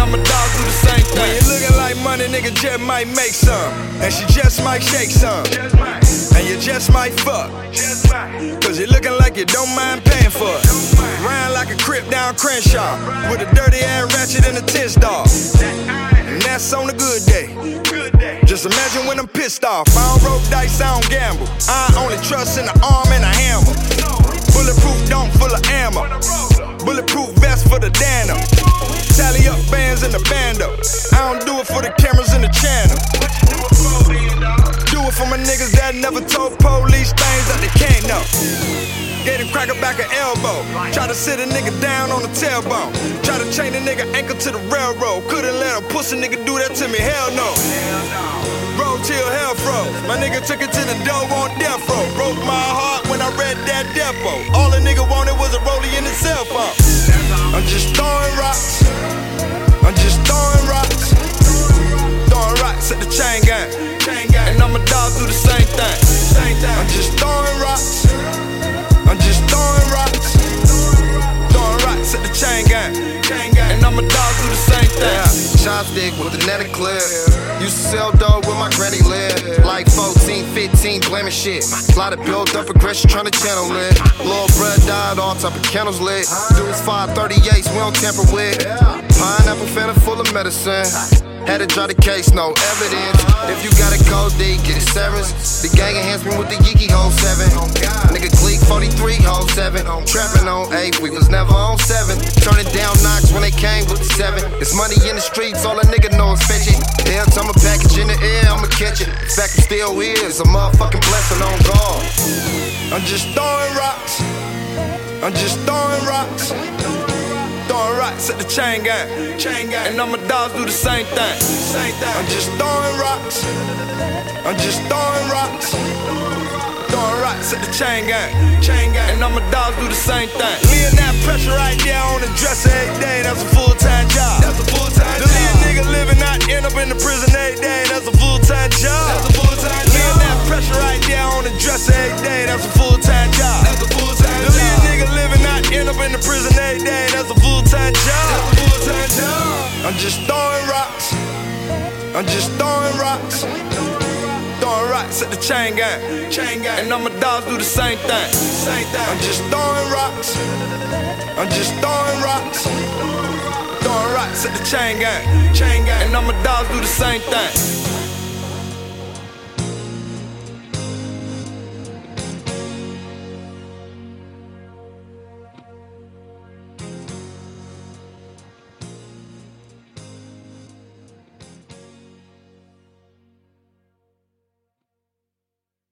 And all my dogs do the same thing. Same thing. I'm just throwing rocks. I'm just throwing rocks. Throwing rocks at the chain gang. Chain gang. And all my dogs do the same thing. When you looking like money, nigga just might make some. And she just might shake some. And you just might fuck. Cause you looking like you don't mind paying for it. Riding like a crip down Crenshaw. With a dirty ass ratchet and a tense dog. And that's on a good day. Just imagine when I'm pissed off. I don't roll dice, I don't gamble. I only trust in the arm and a hammer. Bulletproof don't full of ammo. Bulletproof vest for the Dano. Tally up bands in the bando. I don't do it for the cameras in the channel. Do it for my niggas that never told police things that they can't know. Gave him cracker back an elbow. Try to sit a nigga down on the tailbone. Try to chain a nigga ankle to the railroad. Couldn't let a pussy nigga do that to me, hell no. Bro, till hell froze. My nigga took it to the dough on death row. Broke depot. All a nigga wanted was a rollie in his cell phone. I'm just throwing rocks. I'm just throwing rocks. Throwing rocks at the chain gang. And my dogs do the same thing. I'm just throwing rocks. I'm just throwing rocks. Throwing rocks at the chain gang. And my dogs do the same thing. Chopstick with the net clear. Used to sell dope where my granny lived. Like 14, 15, blaming shit. Lot of built up aggression trying to channel it. Little bread died, all type of candles lit. Dudes 538s, we don't tamper with. Pineapple fanta full of medicine. Had to draw the case, no evidence. If you got a cold D, get it severance. The gang enhancement with the Yiki whole 7. Nigga Gleek 43, whole 7. Trapping on 8, we was never on 7. Turning down knocks when they came with the 7. It's money in the streets, all a nigga know is fetch it. Hell, time a package in the air, I'ma catch it. Fact, it still is a motherfucking blessing on God. I'm just throwing rocks. I'm just throwing rocks. Rocks at the chain gang. And all my dogs do the same thing. Same thing. I'm just throwing rocks. I'm just throwing rocks. Throwing rocks at the chain gang. Chain gang. And all my dogs do the same thing. Leaving that pressure right there on the dresser every day. That's a full time job. That's a full time job. The nigga living out, end up in the prison every day. That's a full time job. That's a full time job. Leaving that pressure right there on the dresser every day. That's a full time job. That's a full time job. The nigga living out, end up in the prison every day. Just throwing rocks. I'm just throwing rocks. Throwing rocks at the chain gang. And all my dogs do the same thing. I'm just throwing rocks. I'm just throwing rocks. Throwing rocks at the chain gang. And all my dogs do the same thing.